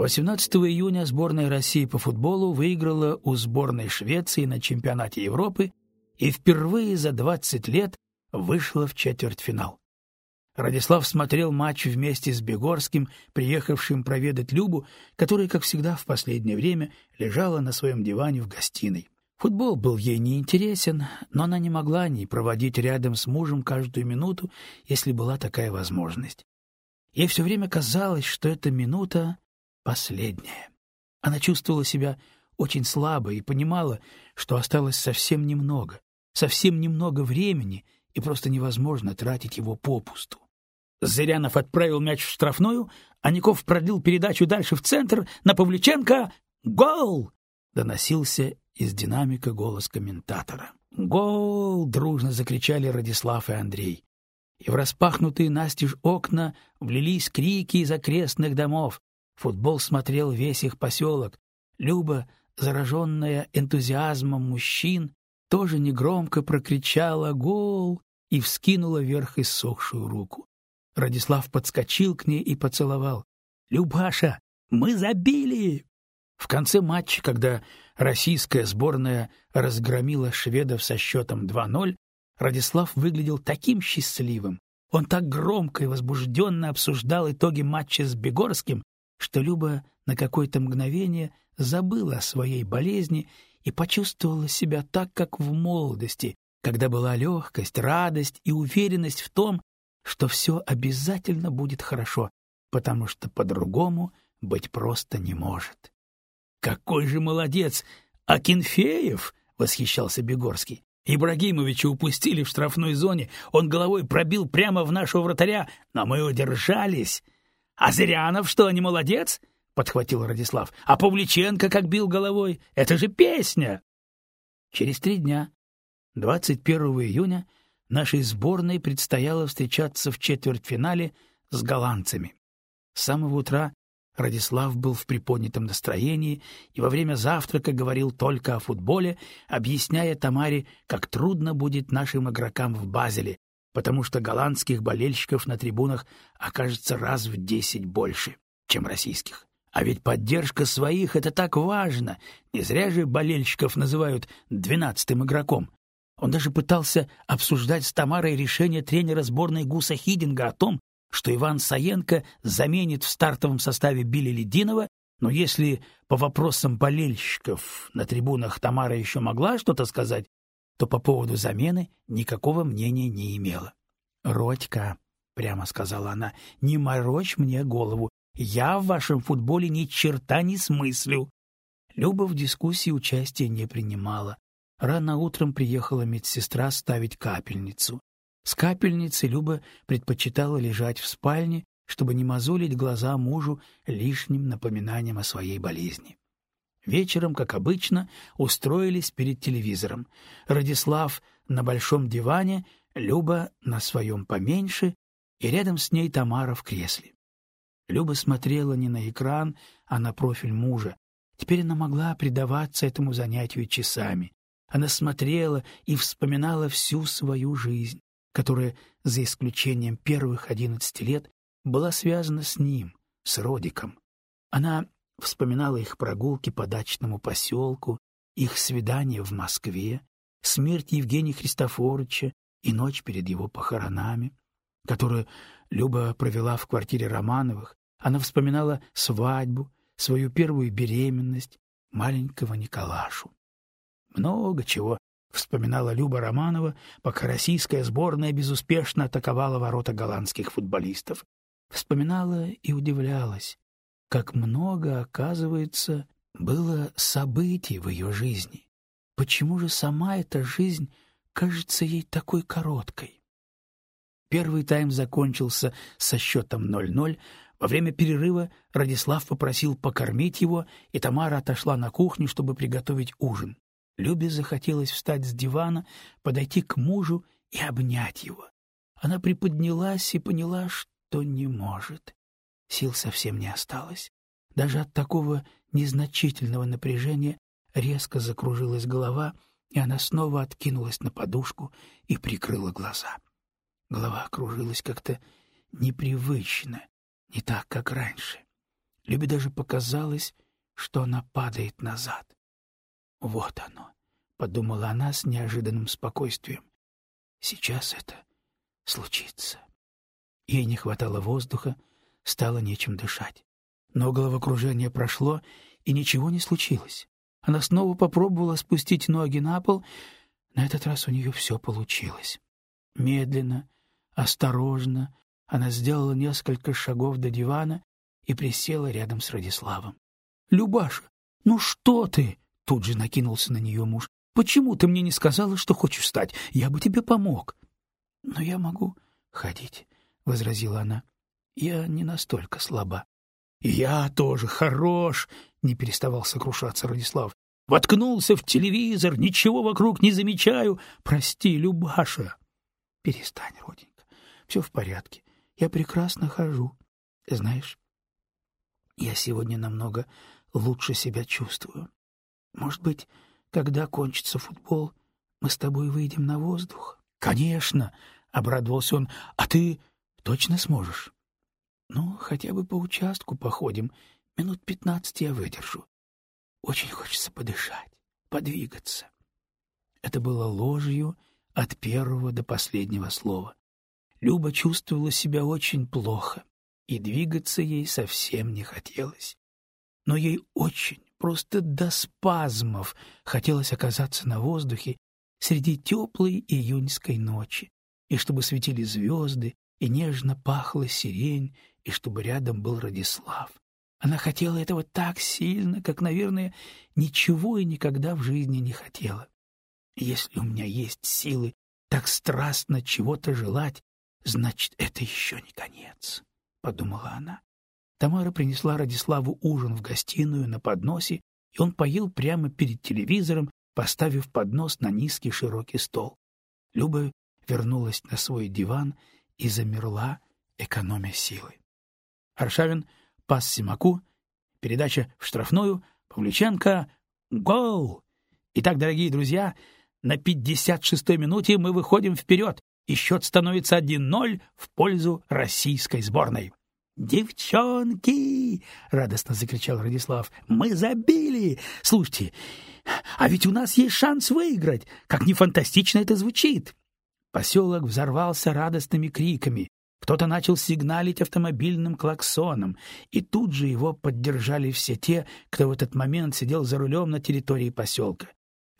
18 июня сборная России по футболу выиграла у сборной Швеции на чемпионате Европы и впервые за 20 лет вышла в четвертьфинал. Радислав смотрел матч вместе с Бегорским, приехавшим проведать Любу, которая, как всегда в последнее время, лежала на своем диване в гостиной. Футбол был ей неинтересен, но она не могла не проводить рядом с мужем каждую минуту, если была такая возможность. Ей все время казалось, что эта минута последняя. Она чувствовала себя очень слабо и понимала, что осталось совсем немного, совсем немного времени, и просто невозможно тратить его попусту. Зырянов отправил мяч в штрафную, а Ников продлил передачу дальше в центр на Павличенко. «Гол!» — доносился из динамика голос комментатора. «Гол!» — дружно закричали Радислав и Андрей. И в распахнутые настежь окна влились крики из окрестных домов. Футбол смотрел весь их поселок. Люба, зараженная энтузиазмом мужчин, тоже негромко прокричала «Гол!» и вскинула вверх иссохшую руку. Радислав подскочил к ней и поцеловал. «Любаша, мы забили!» В конце матча, когда российская сборная разгромила шведов со счетом 2:0, Радислав выглядел таким счастливым. Он так громко и возбужденно обсуждал итоги матча с Бегорским, что Люба на какое-то мгновение забыла о своей болезни и почувствовала себя так, как в молодости, когда была легкость, радость и уверенность в том, что все обязательно будет хорошо, потому что по-другому быть просто не может. Какой же молодец Акинфеев, восхищался Бегорский. Ибрагимовича упустили в штрафной зоне, он головой пробил прямо в нашего вратаря, но мы удержались. А Зырянов что, не молодец? подхватил Радислав. А Павличенко как бил головой, это же песня. Через три дня, 21 июня, нашей сборной предстояло встречаться в четвертьфинале с голландцами. С самого утра Радислав был в приподнятом настроении и во время завтрака говорил только о футболе, объясняя Тамаре, как трудно будет нашим игрокам в Базеле, потому что голландских болельщиков на трибунах окажется раз в десять больше, чем российских. А ведь поддержка своих — это так важно. Не зря же болельщиков называют двенадцатым игроком. Он даже пытался обсуждать с Тамарой решение тренера сборной Гуса Хидинга о том, что Иван Саенко заменит в стартовом составе Билли Лединова, но если по вопросам болельщиков на трибунах Тамара еще могла что-то сказать, то по поводу замены никакого мнения не имела. «Родька», — прямо сказала она, — «не морочь мне голову, я в вашем футболе ни черта не смыслю». Люба в дискуссии участия не принимала. Рано утром приехала медсестра ставить капельницу. С капельницей Люба предпочитала лежать в спальне, чтобы не мозолить глаза мужу лишним напоминанием о своей болезни. Вечером, как обычно, устроились перед телевизором. Радислав на большом диване, Люба на своем поменьше, и рядом с ней Тамара в кресле. Люба смотрела не на экран, а на профиль мужа. Теперь она могла предаваться этому занятию часами. Она смотрела и вспоминала всю свою жизнь которая, за исключением первых одиннадцати лет, была связана с ним, с Родиком. Она вспоминала их прогулки по дачному поселку, их свидание в Москве, смерть Евгения Христофоровича и ночь перед его похоронами, которую Люба провела в квартире Романовых. Она вспоминала свадьбу, свою первую беременность, маленького Николашу. Много чего вспоминала Люба Романова, пока российская сборная безуспешно атаковала ворота голландских футболистов. Вспоминала и удивлялась, как много, оказывается, было событий в ее жизни. Почему же сама эта жизнь кажется ей такой короткой? Первый тайм закончился со счетом 0-0. Во время перерыва Радислав попросил покормить его, и Тамара отошла на кухню, чтобы приготовить ужин. Любе захотелось встать с дивана, подойти к мужу и обнять его. Она приподнялась и поняла, что не может. Сил совсем не осталось. Даже от такого незначительного напряжения резко закружилась голова, и она снова откинулась на подушку и прикрыла глаза. Голова кружилась как-то непривычно, не так, как раньше. Любе даже показалось, что она падает назад. «Вот оно», — подумала она с неожиданным спокойствием. «Сейчас это случится». Ей не хватало воздуха, стало нечем дышать. Но головокружение прошло, и ничего не случилось. Она снова попробовала спустить ноги на пол. На этот раз у нее все получилось. Медленно, осторожно она сделала несколько шагов до дивана и присела рядом с Радиславом. — Любаша, ну что ты? — тут же накинулся на нее муж. — Почему ты мне не сказала, что хочешь встать? Я бы тебе помог. — Но я могу ходить, — возразила она. — Я не настолько слаба. — Я тоже хорош, — не переставал сокрушаться Радислав. — Воткнулся в телевизор, ничего вокруг не замечаю. Прости, Любаша. — Перестань, роденька, все в порядке. Я прекрасно хожу. Знаешь, я сегодня намного лучше себя чувствую. Может быть, когда кончится футбол, мы с тобой выйдем на воздух? — Конечно, — обрадовался он. — А ты точно сможешь? — Ну, хотя бы по участку походим. Минут пятнадцать я выдержу. Очень хочется подышать, подвигаться. Это было ложью от первого до последнего слова. Люба чувствовала себя очень плохо, и двигаться ей совсем не хотелось. Но ей очень, просто до спазмов, хотелось оказаться на воздухе среди теплой июньской ночи, и чтобы светили звезды, и нежно пахла сирень, и чтобы рядом был Радислав. Она хотела этого так сильно, как, наверное, ничего и никогда в жизни не хотела. Если у меня есть силы так страстно чего-то желать, Значит, это еще не конец, — подумала она. Тамара принесла Радиславу ужин в гостиную на подносе, и он поел прямо перед телевизором, поставив поднос на низкий широкий стол. Люба вернулась на свой диван и замерла, экономя силы. Аршавин пас Симаку, передача в штрафную, Павлюченко — гол! Итак, дорогие друзья, на 56-й минуте мы выходим вперед и счет становится 1-0 в пользу российской сборной. «Девчонки!» — радостно закричал Радислав. «Мы забили! Слушайте, а ведь у нас есть шанс выиграть! Как не фантастично это звучит!» Поселок взорвался радостными криками. Кто-то начал сигналить автомобильным клаксоном, и тут же его поддержали все те, кто в этот момент сидел за рулем на территории поселка.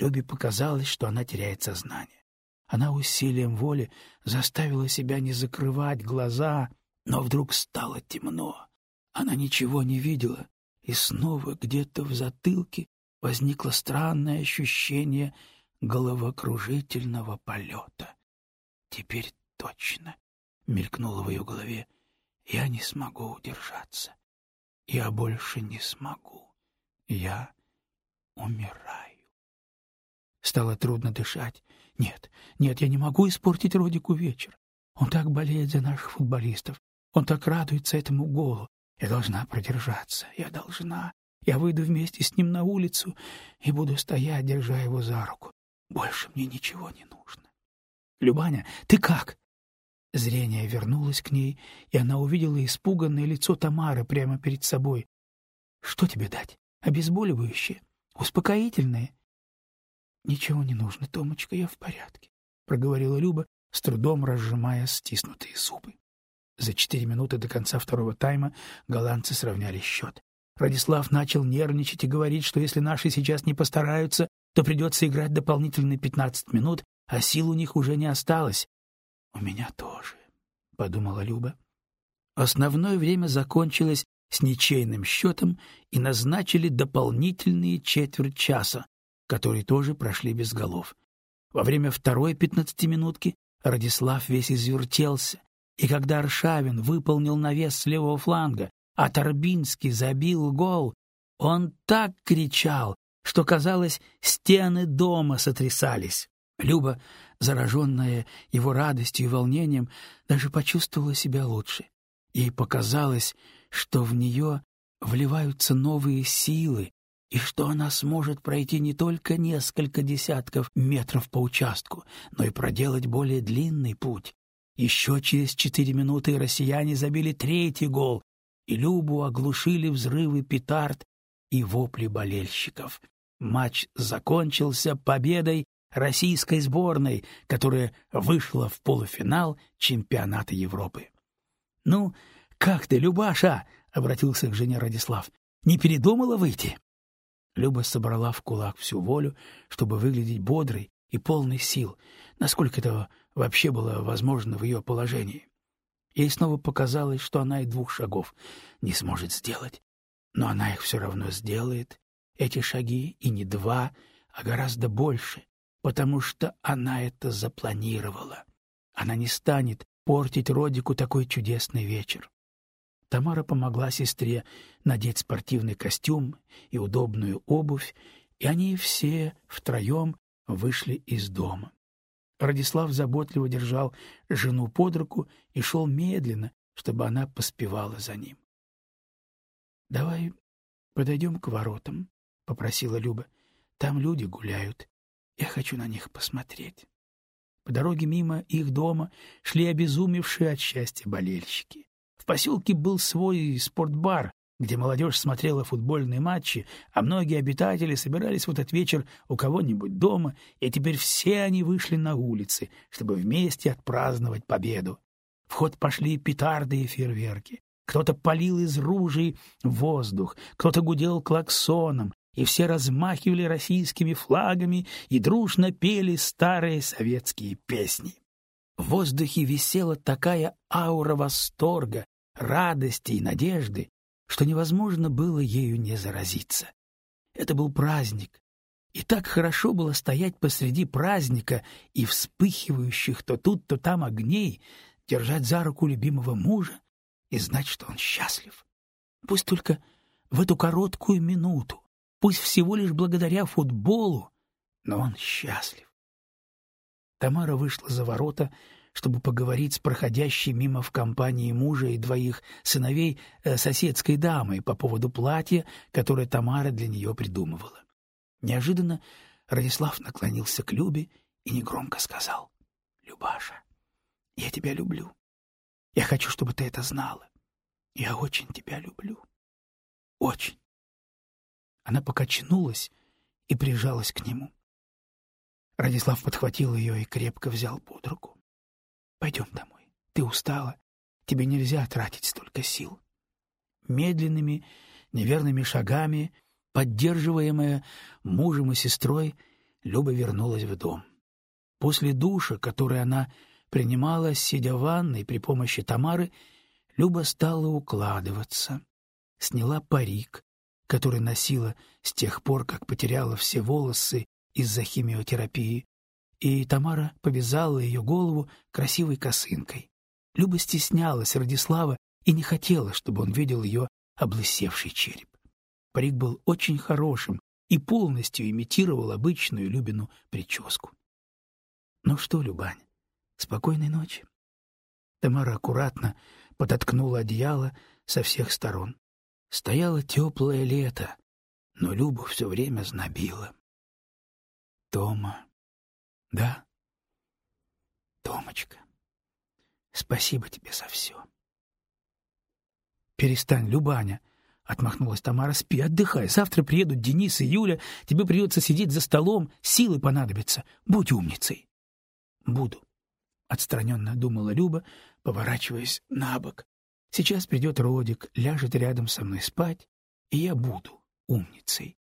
Любе показалось, что она теряет сознание. Она усилием воли заставила себя не закрывать глаза, но вдруг стало темно. Она ничего не видела, и снова где-то в затылке возникло странное ощущение головокружительного полета. «Теперь точно», — мелькнуло в ее голове, — «я не смогу удержаться. Я больше не смогу. Я умираю». Стало трудно дышать. Нет, нет, я не могу испортить Родику вечер. Он так болеет за наших футболистов. Он так радуется этому голу. Я должна продержаться. Я должна. Я выйду вместе с ним на улицу и буду стоять, держа его за руку. Больше мне ничего не нужно. Любаня, ты как? Зрение вернулось к ней, и она увидела испуганное лицо Тамары прямо перед собой. Что тебе дать? Обезболивающее? Успокоительное? — Ничего не нужно, Томочка, я в порядке, — проговорила Люба, с трудом разжимая стиснутые зубы. За четыре минуты до конца второго тайма голландцы сравняли счет. Радислав начал нервничать и говорить, что если наши сейчас не постараются, то придется играть дополнительные пятнадцать минут, а сил у них уже не осталось. — У меня тоже, — подумала Люба. Основное время закончилось с ничейным счетом и назначили дополнительные четверть часа, которые тоже прошли без голов. Во время второй пятнадцатиминутки Радислав весь извертелся, и когда Аршавин выполнил навес с левого фланга, а Торбинский забил гол, он так кричал, что, казалось, стены дома сотрясались. Люба, зараженная его радостью и волнением, даже почувствовала себя лучше. Ей показалось, что в нее вливаются новые силы, и что она сможет пройти не только несколько десятков метров по участку, но и проделать более длинный путь. Еще через четыре минуты россияне забили третий гол, и Любу оглушили взрывы петард и вопли болельщиков. Матч закончился победой российской сборной, которая вышла в полуфинал чемпионата Европы. «Ну, как ты, Любаша?» — обратился к жене Радислав. «Не передумала выйти?» Люба собрала в кулак всю волю, чтобы выглядеть бодрой и полной сил, насколько это вообще было возможно в ее положении. Ей снова показалось, что она и двух шагов не сможет сделать. Но она их все равно сделает, эти шаги, и не два, а гораздо больше, потому что она это запланировала. Она не станет портить Родику такой чудесный вечер. Тамара помогла сестре надеть спортивный костюм и удобную обувь, и они все втроем вышли из дома. Радислав заботливо держал жену под руку и шел медленно, чтобы она поспевала за ним. — Давай подойдем к воротам, — попросила Люба. — Там люди гуляют. Я хочу на них посмотреть. По дороге мимо их дома шли обезумевшие от счастья болельщики. В поселке был свой спортбар, где молодежь смотрела футбольные матчи, а многие обитатели собирались в этот вечер у кого-нибудь дома, и теперь все они вышли на улицы, чтобы вместе отпраздновать победу. В ход пошли петарды и фейерверки. Кто-то палил из ружей воздух, кто-то гудел клаксоном, и все размахивали российскими флагами и дружно пели старые советские песни. В воздухе висела такая аура восторга, радости и надежды, что невозможно было ею не заразиться. Это был праздник, и так хорошо было стоять посреди праздника и вспыхивающих то тут, то там огней, держать за руку любимого мужа и знать, что он счастлив. Пусть только в эту короткую минуту, пусть всего лишь благодаря футболу, но он счастлив. Тамара вышла за ворота, чтобы поговорить с проходящей мимо в компании мужа и двоих сыновей э, соседской дамой по поводу платья, которое Тамара для нее придумывала. Неожиданно Радислав наклонился к Любе и негромко сказал, «Любаша, я тебя люблю. Я хочу, чтобы ты это знала. Я очень тебя люблю. Очень». Она покачнулась и прижалась к нему. Радислав подхватил ее и крепко взял под руку. Пойдем домой. Ты устала. Тебе нельзя тратить столько сил. Медленными, неверными шагами, поддерживаемая мужем и сестрой, Люба вернулась в дом. После душа, который она принимала, сидя в ванной при помощи Тамары, Люба стала укладываться. Сняла парик, который носила с тех пор, как потеряла все волосы из-за химиотерапии, и Тамара повязала ее голову красивой косынкой. Люба стеснялась Радислава и не хотела, чтобы он видел ее облысевший череп. Парик был очень хорошим и полностью имитировал обычную Любину прическу. — Ну что, Любань, спокойной ночи. Тамара аккуратно подоткнула одеяло со всех сторон. Стояло теплое лето, но Любу все время знобило. Тома да. Томочка, спасибо тебе за все. Перестань, Любаня, отмахнулась Тамара. Спи, отдыхай. Завтра приедут Денис и Юля. Тебе придется сидеть за столом, силы понадобятся. Будь умницей. Буду, отстраненно думала Люба, поворачиваясь на бок. Сейчас придет Родик, ляжет рядом со мной спать, и я буду умницей.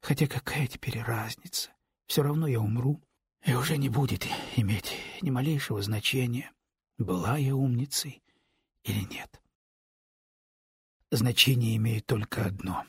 Хотя какая теперь разница? Все равно я умру, и уже не будет иметь ни малейшего значения, была я умницей или нет. Значение имеет только одно.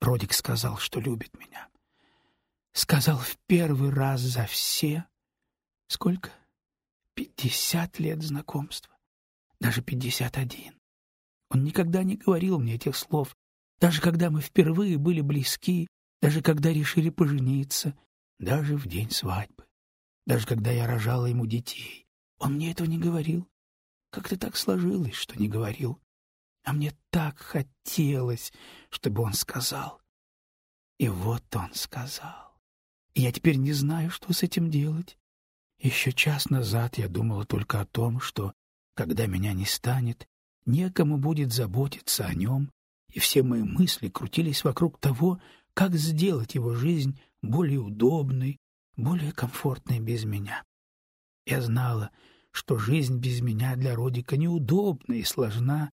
Родик сказал, что любит меня. Сказал в первый раз за все... Сколько? Пятьдесят лет знакомства. Даже пятьдесят один. Он никогда не говорил мне этих слов, даже когда мы впервые были близки, даже когда решили пожениться, даже в день свадьбы, даже когда я рожала ему детей. Он мне этого не говорил. Как-то так сложилось, что не говорил. А мне так хотелось, чтобы он сказал. И вот он сказал. И я теперь не знаю, что с этим делать. Еще час назад я думала только о том, что, когда меня не станет, некому будет заботиться о нем, и все мои мысли крутились вокруг того, как сделать его жизнь более удобной, более комфортной без меня. Я знала, что жизнь без меня для Родика неудобна и сложна,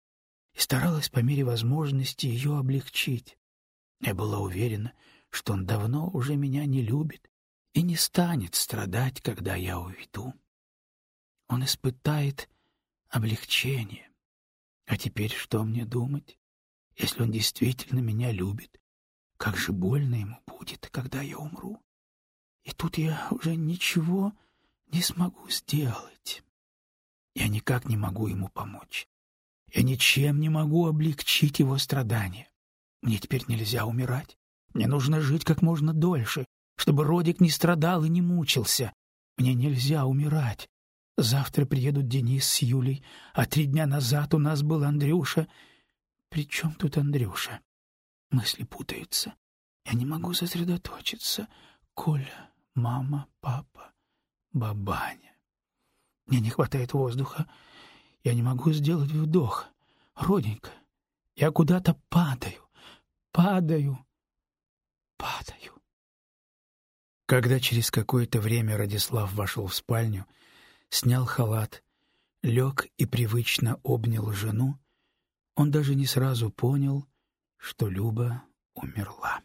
и старалась по мере возможности ее облегчить. Я была уверена, что он давно уже меня не любит и не станет страдать, когда я уйду. Он испытает облегчение. А теперь что мне думать? Если он действительно меня любит, как же больно ему будет, когда я умру. И тут я уже ничего не смогу сделать. Я никак не могу ему помочь. Я ничем не могу облегчить его страдания. Мне теперь нельзя умирать. Мне нужно жить как можно дольше, чтобы Родик не страдал и не мучился. Мне нельзя умирать. Завтра приедут Денис с Юлей, а три дня назад у нас был Андрюша. При чем тут Андрюша? Мысли путаются. Я не могу сосредоточиться. Коля, мама, папа, бабаня. Мне не хватает воздуха. Я не могу сделать вдох. Роденька, я куда-то падаю, падаю, падаю. Когда через какое-то время Радислав вошел в спальню, снял халат, лег и привычно обнял жену, он даже не сразу понял, что Люба умерла.